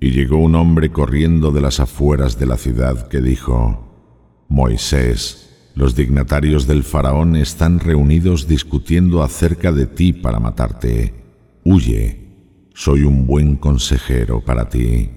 Y llegó un hombre corriendo de las afueras de la ciudad que dijo, Moisés, los dignatarios del faraón están reunidos discutiendo acerca de ti para matarte. Huye, soy un buen consejero para ti.